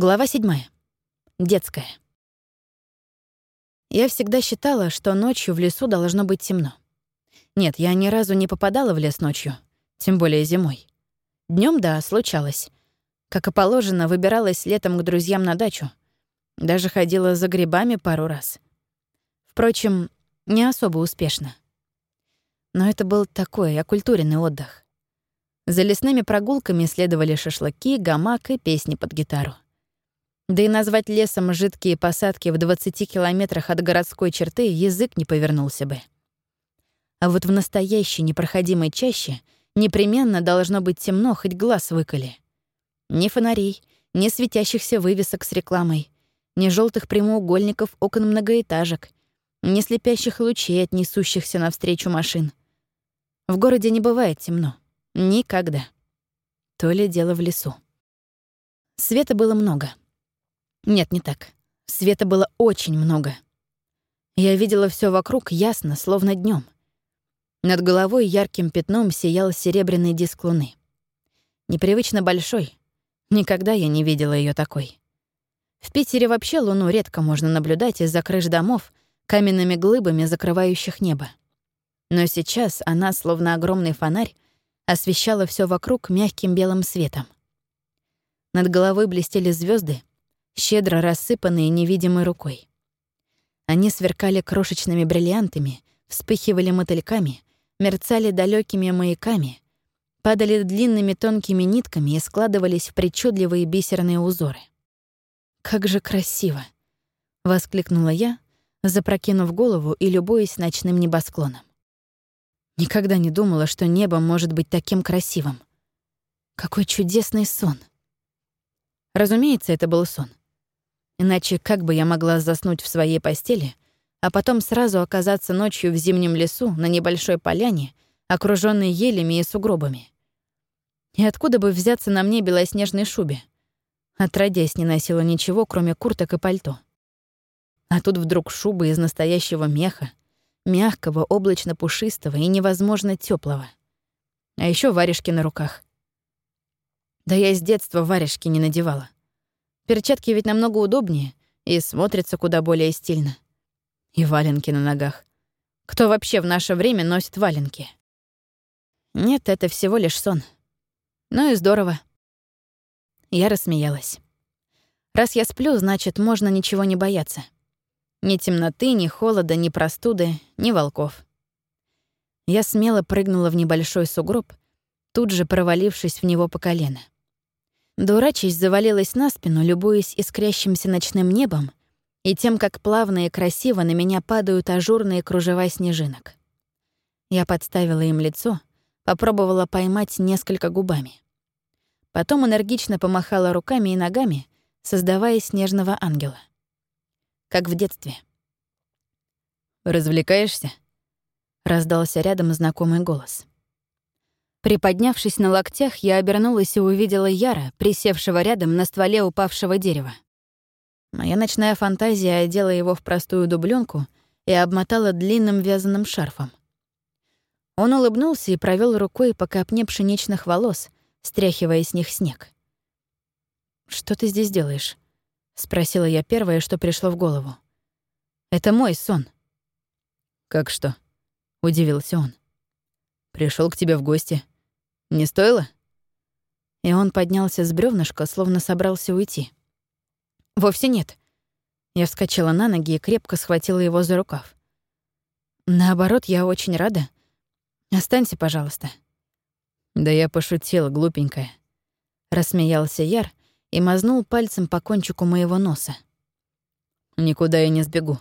Глава 7. Детская. Я всегда считала, что ночью в лесу должно быть темно. Нет, я ни разу не попадала в лес ночью, тем более зимой. Днем, да, случалось. Как и положено, выбиралась летом к друзьям на дачу. Даже ходила за грибами пару раз. Впрочем, не особо успешно. Но это был такой оккультуренный отдых. За лесными прогулками следовали шашлыки, гамак и песни под гитару. Да и назвать лесом жидкие посадки в 20 километрах от городской черты язык не повернулся бы. А вот в настоящей непроходимой чаще непременно должно быть темно, хоть глаз выколи. Ни фонарей, ни светящихся вывесок с рекламой, ни желтых прямоугольников окон многоэтажек, ни слепящих лучей от несущихся навстречу машин. В городе не бывает темно. Никогда. То ли дело в лесу. Света было много — нет, не так. Света было очень много. Я видела все вокруг ясно, словно днем. Над головой ярким пятном сиял серебряный диск луны. Непривычно большой. Никогда я не видела ее такой. В Питере вообще луну редко можно наблюдать из-за крыш домов, каменными глыбами закрывающих небо. Но сейчас она, словно огромный фонарь, освещала все вокруг мягким белым светом. Над головой блестели звезды, щедро рассыпанные невидимой рукой. Они сверкали крошечными бриллиантами, вспыхивали мотыльками, мерцали далекими маяками, падали длинными тонкими нитками и складывались в причудливые бисерные узоры. «Как же красиво!» — воскликнула я, запрокинув голову и любуясь ночным небосклоном. Никогда не думала, что небо может быть таким красивым. Какой чудесный сон! Разумеется, это был сон. Иначе как бы я могла заснуть в своей постели, а потом сразу оказаться ночью в зимнем лесу на небольшой поляне, окружённой елями и сугробами? И откуда бы взяться на мне белоснежной шубе? Отродясь, не носила ничего, кроме курток и пальто. А тут вдруг шуба из настоящего меха, мягкого, облачно-пушистого и невозможно теплого. А еще варежки на руках. Да я с детства варежки не надевала. Перчатки ведь намного удобнее и смотрятся куда более стильно. И валенки на ногах. Кто вообще в наше время носит валенки? Нет, это всего лишь сон. Ну и здорово. Я рассмеялась. Раз я сплю, значит, можно ничего не бояться. Ни темноты, ни холода, ни простуды, ни волков. Я смело прыгнула в небольшой сугроб, тут же провалившись в него по колено. Дурачись завалилась на спину, любуясь искрящимся ночным небом и тем, как плавно и красиво на меня падают ажурные кружева снежинок. Я подставила им лицо, попробовала поймать несколько губами. Потом энергично помахала руками и ногами, создавая снежного ангела. Как в детстве. «Развлекаешься?» — раздался рядом знакомый голос. Приподнявшись на локтях, я обернулась и увидела Яра, присевшего рядом на стволе упавшего дерева. Моя ночная фантазия одела его в простую дубленку и обмотала длинным вязаным шарфом. Он улыбнулся и провел рукой по копне пшеничных волос, стряхивая с них снег. «Что ты здесь делаешь?» — спросила я первое, что пришло в голову. «Это мой сон». «Как что?» — удивился он. Пришел к тебе в гости. Не стоило?» И он поднялся с бревнышка, словно собрался уйти. «Вовсе нет». Я вскочила на ноги и крепко схватила его за рукав. «Наоборот, я очень рада. Останься, пожалуйста». «Да я пошутила, глупенькая». Рассмеялся Яр и мазнул пальцем по кончику моего носа. «Никуда я не сбегу.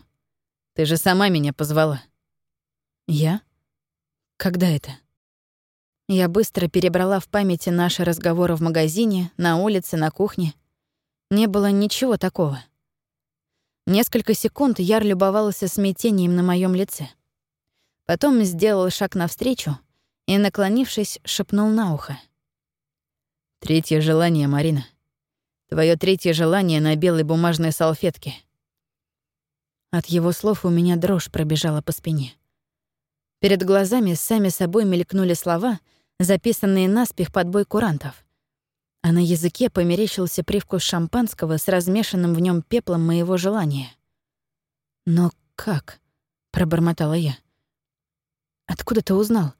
Ты же сама меня позвала». «Я? Когда это?» Я быстро перебрала в памяти наши разговоры в магазине, на улице, на кухне. Не было ничего такого. Несколько секунд Яр любовался смятением на моем лице. Потом сделал шаг навстречу и, наклонившись, шепнул на ухо. «Третье желание, Марина. Твое третье желание на белой бумажной салфетке». От его слов у меня дрожь пробежала по спине. Перед глазами сами собой мелькнули слова — записанные наспех под бой курантов. а на языке померещился привкус шампанского с размешанным в нем пеплом моего желания. «Но как?» — пробормотала я. «Откуда ты узнал?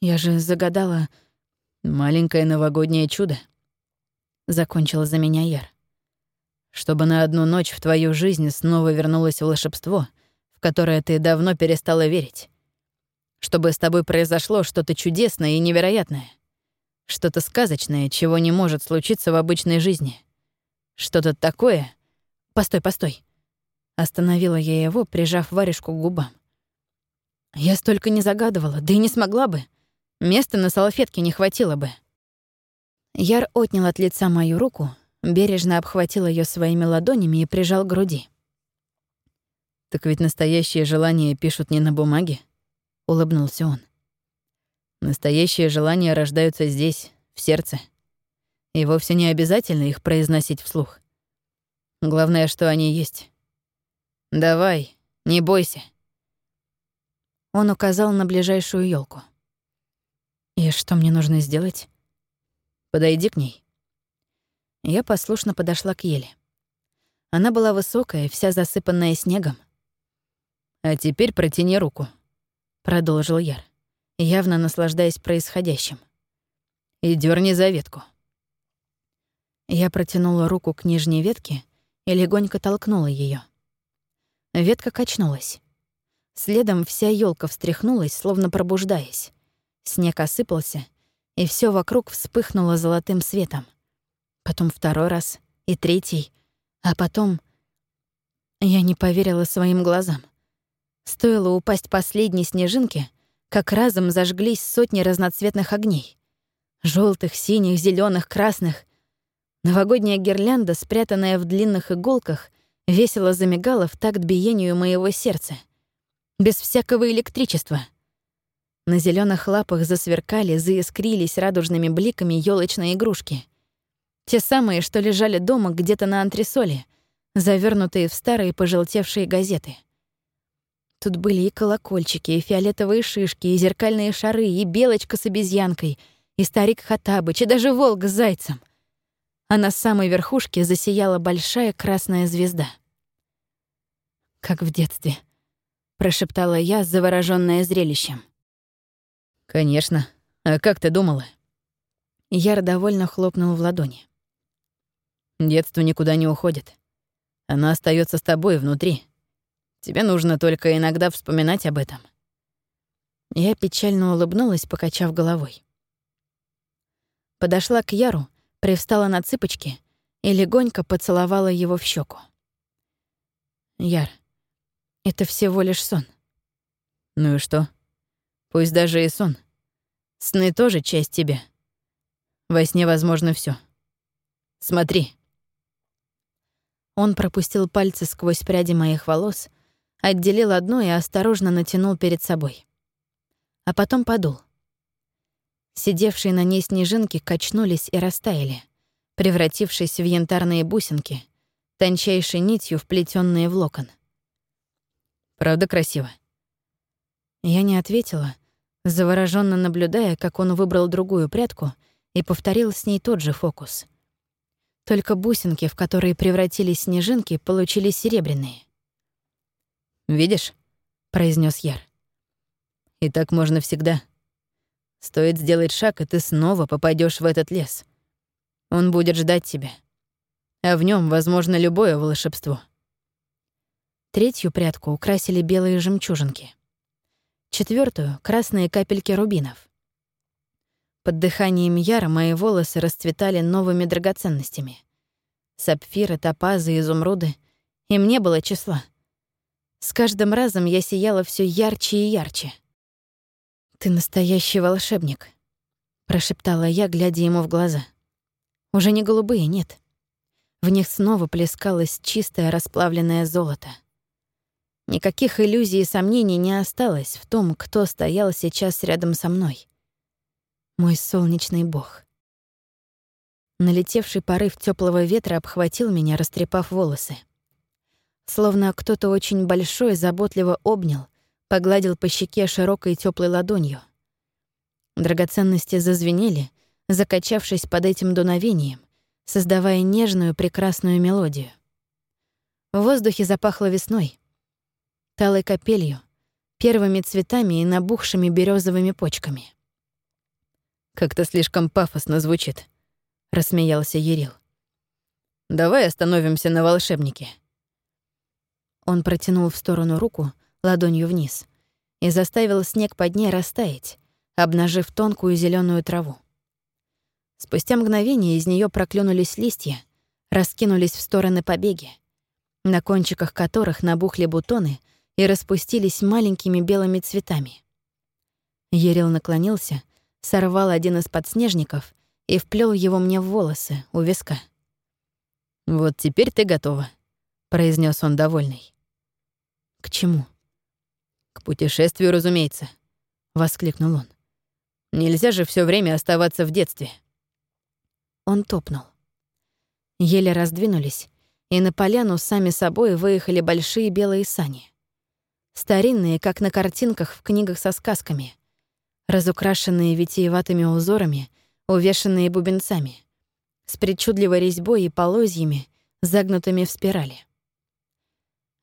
Я же загадала...» «Маленькое новогоднее чудо», — закончила за меня Яр. «Чтобы на одну ночь в твою жизнь снова вернулось волшебство, в которое ты давно перестала верить. Чтобы с тобой произошло что-то чудесное и невероятное. Что-то сказочное, чего не может случиться в обычной жизни. Что-то такое... Постой, постой. Остановила я его, прижав варежку к губам. Я столько не загадывала, да и не смогла бы. Места на салфетке не хватило бы. Яр отнял от лица мою руку, бережно обхватил ее своими ладонями и прижал к груди. «Так ведь настоящие желания пишут не на бумаге», — улыбнулся он. Настоящие желания рождаются здесь, в сердце. И вовсе не обязательно их произносить вслух. Главное, что они есть. Давай, не бойся. Он указал на ближайшую елку. И что мне нужно сделать? Подойди к ней. Я послушно подошла к еле. Она была высокая, вся засыпанная снегом. «А теперь протяни руку», — продолжил Яр явно наслаждаясь происходящим. «И дёрни за ветку». Я протянула руку к нижней ветке и легонько толкнула ее. Ветка качнулась. Следом вся елка встряхнулась, словно пробуждаясь. Снег осыпался, и все вокруг вспыхнуло золотым светом. Потом второй раз и третий, а потом... Я не поверила своим глазам. Стоило упасть последней снежинке — как разом зажглись сотни разноцветных огней. желтых, синих, зеленых, красных. Новогодняя гирлянда, спрятанная в длинных иголках, весело замигала в такт биению моего сердца. Без всякого электричества. На зеленых лапах засверкали, заискрились радужными бликами елочные игрушки. Те самые, что лежали дома где-то на антресоле, завернутые в старые пожелтевшие газеты — Тут были и колокольчики, и фиолетовые шишки, и зеркальные шары, и белочка с обезьянкой, и старик Хатабыч, и даже волк с зайцем. А на самой верхушке засияла большая красная звезда. «Как в детстве», — прошептала я, заворожённая зрелищем. «Конечно. А как ты думала?» Яр довольно хлопнул в ладони. «Детство никуда не уходит. Оно остается с тобой внутри. Тебе нужно только иногда вспоминать об этом». Я печально улыбнулась, покачав головой. Подошла к Яру, привстала на цыпочки и легонько поцеловала его в щеку. «Яр, это всего лишь сон». «Ну и что? Пусть даже и сон. Сны тоже часть тебя. Во сне возможно все. Смотри». Он пропустил пальцы сквозь пряди моих волос — отделил одно и осторожно натянул перед собой. А потом подул. Сидевшие на ней снежинки качнулись и растаяли, превратившись в янтарные бусинки, тончайшей нитью вплетенные в локон. «Правда красиво?» Я не ответила, завороженно наблюдая, как он выбрал другую прядку и повторил с ней тот же фокус. Только бусинки, в которые превратились снежинки, получились серебряные. Видишь?» — произнес Яр. «И так можно всегда. Стоит сделать шаг, и ты снова попадешь в этот лес. Он будет ждать тебя. А в нем возможно любое волшебство». Третью прядку украсили белые жемчужинки. Четвертую — красные капельки рубинов. Под дыханием Яра мои волосы расцветали новыми драгоценностями. Сапфиры, топазы, изумруды. Им не было числа. С каждым разом я сияла все ярче и ярче. «Ты настоящий волшебник», — прошептала я, глядя ему в глаза. Уже не голубые, нет. В них снова плескалось чистое расплавленное золото. Никаких иллюзий и сомнений не осталось в том, кто стоял сейчас рядом со мной. Мой солнечный бог. Налетевший порыв теплого ветра обхватил меня, растрепав волосы. Словно кто-то очень большой заботливо обнял, погладил по щеке широкой теплой ладонью. Драгоценности зазвенели, закачавшись под этим дуновением, создавая нежную прекрасную мелодию. В воздухе запахло весной, талой капелью, первыми цветами и набухшими березовыми почками. «Как-то слишком пафосно звучит», — рассмеялся Ерил. «Давай остановимся на волшебнике». Он протянул в сторону руку, ладонью вниз, и заставил снег под ней растаять, обнажив тонкую зеленую траву. Спустя мгновение из нее проклюнулись листья, раскинулись в стороны побеги, на кончиках которых набухли бутоны и распустились маленькими белыми цветами. Ерил наклонился, сорвал один из подснежников и вплел его мне в волосы у виска. «Вот теперь ты готова», — произнес он довольный. «К чему?» «К путешествию, разумеется», — воскликнул он. «Нельзя же все время оставаться в детстве». Он топнул. Еле раздвинулись, и на поляну сами собой выехали большие белые сани. Старинные, как на картинках в книгах со сказками, разукрашенные витиеватыми узорами, увешанные бубенцами, с причудливой резьбой и полозьями, загнутыми в спирали.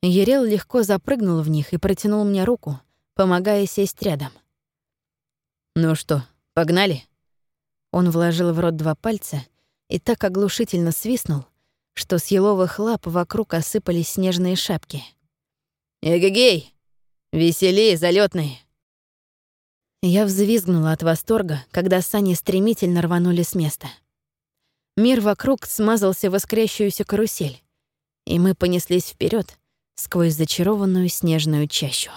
Ерел легко запрыгнул в них и протянул мне руку, помогая сесть рядом. «Ну что, погнали?» Он вложил в рот два пальца и так оглушительно свистнул, что с еловых лап вокруг осыпались снежные шапки. «Эгегей! Веселей, залетные! Я взвизгнула от восторга, когда сани стремительно рванули с места. Мир вокруг смазался в искрящуюся карусель, и мы понеслись вперед сквозь зачарованную снежную чащу.